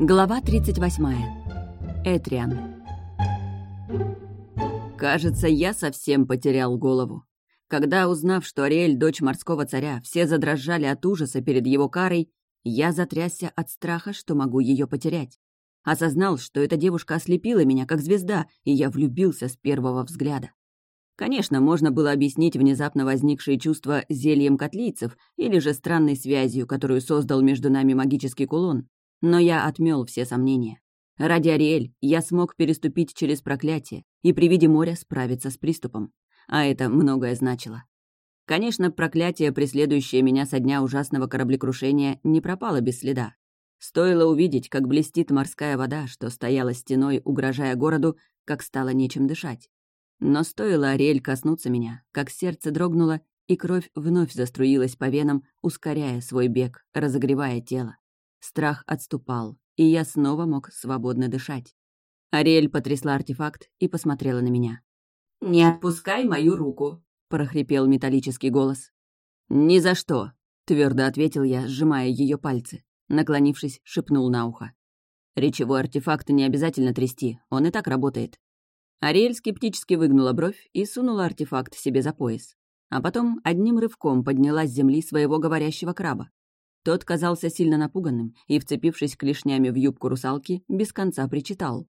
Глава 38. Этриан. Кажется, я совсем потерял голову. Когда, узнав, что Ариэль — дочь морского царя, все задрожали от ужаса перед его карой, я затрясся от страха, что могу ее потерять. Осознал, что эта девушка ослепила меня, как звезда, и я влюбился с первого взгляда. Конечно, можно было объяснить внезапно возникшие чувства зельем котлийцев или же странной связью, которую создал между нами магический кулон. Но я отмел все сомнения. Ради Ариэль я смог переступить через проклятие и при виде моря справиться с приступом. А это многое значило. Конечно, проклятие, преследующее меня со дня ужасного кораблекрушения, не пропало без следа. Стоило увидеть, как блестит морская вода, что стояла стеной, угрожая городу, как стало нечем дышать. Но стоило Ариэль коснуться меня, как сердце дрогнуло, и кровь вновь заструилась по венам, ускоряя свой бег, разогревая тело. Страх отступал, и я снова мог свободно дышать. Ариэль потрясла артефакт и посмотрела на меня. «Не отпускай мою руку», — прохрипел металлический голос. «Ни за что», — твердо ответил я, сжимая ее пальцы. Наклонившись, шепнул на ухо. «Речевой артефакт не обязательно трясти, он и так работает». Ариэль скептически выгнула бровь и сунула артефакт себе за пояс. А потом одним рывком подняла с земли своего говорящего краба. Тот казался сильно напуганным и, вцепившись клешнями в юбку русалки, без конца причитал.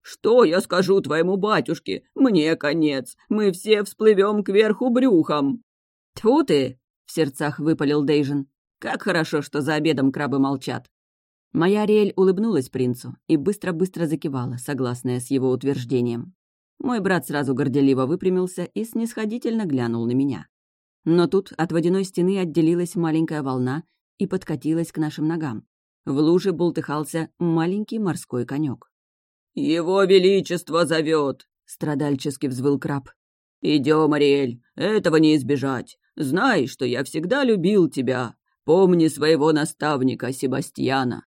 «Что я скажу твоему батюшке? Мне конец. Мы все всплывем кверху брюхом». «Тьфу ты!» — в сердцах выпалил Дейжин. «Как хорошо, что за обедом крабы молчат». Моя Ариэль улыбнулась принцу и быстро-быстро закивала, согласная с его утверждением. Мой брат сразу горделиво выпрямился и снисходительно глянул на меня. Но тут от водяной стены отделилась маленькая волна и подкатилась к нашим ногам. В луже бултыхался маленький морской конек. «Его Величество зовет!» — страдальчески взвыл краб. «Идем, Ариэль, этого не избежать. Знай, что я всегда любил тебя. Помни своего наставника Себастьяна».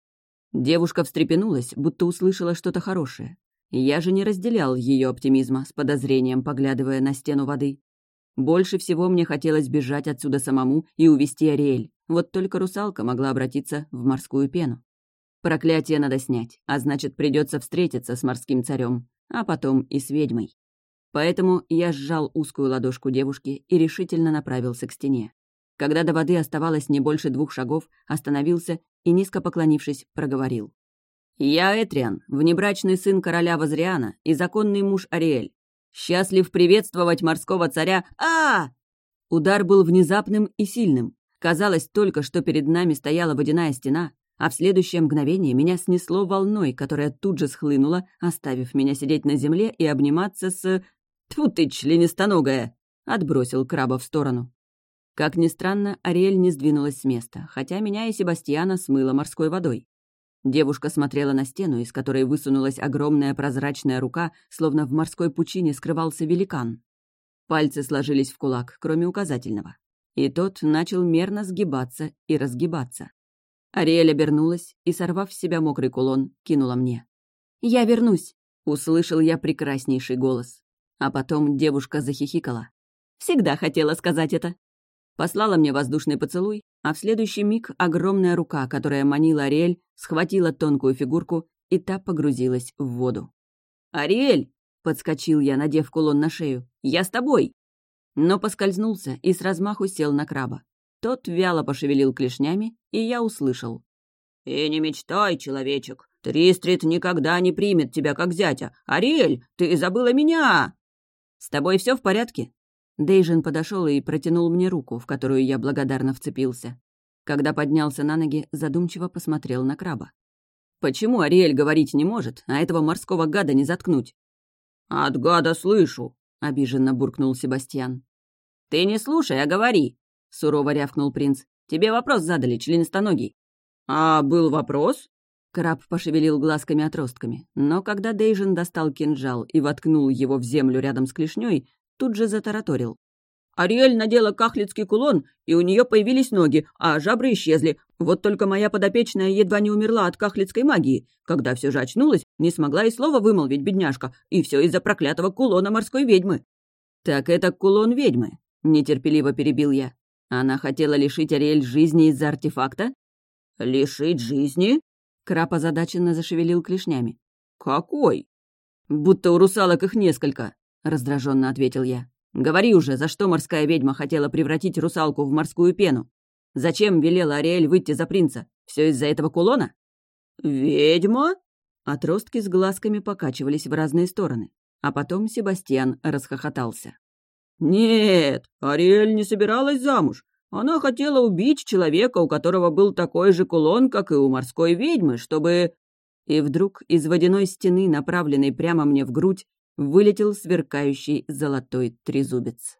Девушка встрепенулась, будто услышала что-то хорошее. Я же не разделял ее оптимизма, с подозрением поглядывая на стену воды. Больше всего мне хотелось бежать отсюда самому и увести Ариэль. Вот только русалка могла обратиться в морскую пену. Проклятие надо снять, а значит, придется встретиться с морским царем, а потом и с ведьмой. Поэтому я сжал узкую ладошку девушки и решительно направился к стене. Когда до воды оставалось не больше двух шагов, остановился и, низко поклонившись, проговорил. «Я Этриан, внебрачный сын короля Возриана и законный муж Ариэль. Счастлив приветствовать морского царя... а, Удар был внезапным и сильным. Казалось только, что перед нами стояла водяная стена, а в следующее мгновение меня снесло волной, которая тут же схлынула, оставив меня сидеть на земле и обниматься с... Тьфу ты, членистоногая! Отбросил краба в сторону. Как ни странно, Ариэль не сдвинулась с места, хотя меня и Себастьяна смыло морской водой. Девушка смотрела на стену, из которой высунулась огромная прозрачная рука, словно в морской пучине скрывался великан. Пальцы сложились в кулак, кроме указательного и тот начал мерно сгибаться и разгибаться. Ариэль обернулась и, сорвав с себя мокрый кулон, кинула мне. «Я вернусь!» — услышал я прекраснейший голос. А потом девушка захихикала. «Всегда хотела сказать это!» Послала мне воздушный поцелуй, а в следующий миг огромная рука, которая манила Ариэль, схватила тонкую фигурку, и та погрузилась в воду. «Ариэль!» — подскочил я, надев кулон на шею. «Я с тобой!» но поскользнулся и с размаху сел на краба. Тот вяло пошевелил клешнями, и я услышал. «И не мечтай, человечек, Тристрит никогда не примет тебя как зятя. Ариэль, ты забыла меня!» «С тобой все в порядке?» Дейжин подошел и протянул мне руку, в которую я благодарно вцепился. Когда поднялся на ноги, задумчиво посмотрел на краба. «Почему Ариэль говорить не может, а этого морского гада не заткнуть?» «От гада слышу», — обиженно буркнул Себастьян. «Ты не слушай, а говори!» — сурово рявкнул принц. «Тебе вопрос задали, членистоногий». «А был вопрос?» Краб пошевелил глазками-отростками, но когда Дейжин достал кинжал и воткнул его в землю рядом с клешней, тут же затараторил. «Ариэль надела кахлицкий кулон, и у нее появились ноги, а жабры исчезли. Вот только моя подопечная едва не умерла от кахлицкой магии. Когда все же очнулась, не смогла и слова вымолвить, бедняжка, и все из-за проклятого кулона морской ведьмы». «Так это кулон ведьмы», — нетерпеливо перебил я. «Она хотела лишить Ариэль жизни из-за артефакта?» «Лишить жизни?» Краб озадаченно зашевелил клешнями. «Какой?» «Будто у русалок их несколько», — раздраженно ответил я. «Говори уже, за что морская ведьма хотела превратить русалку в морскую пену? Зачем велела Ариэль выйти за принца? Все из-за этого кулона?» «Ведьма?» Отростки с глазками покачивались в разные стороны. А потом Себастьян расхохотался. «Нет, Ариэль не собиралась замуж. Она хотела убить человека, у которого был такой же кулон, как и у морской ведьмы, чтобы...» И вдруг из водяной стены, направленной прямо мне в грудь, вылетел сверкающий золотой трезубец.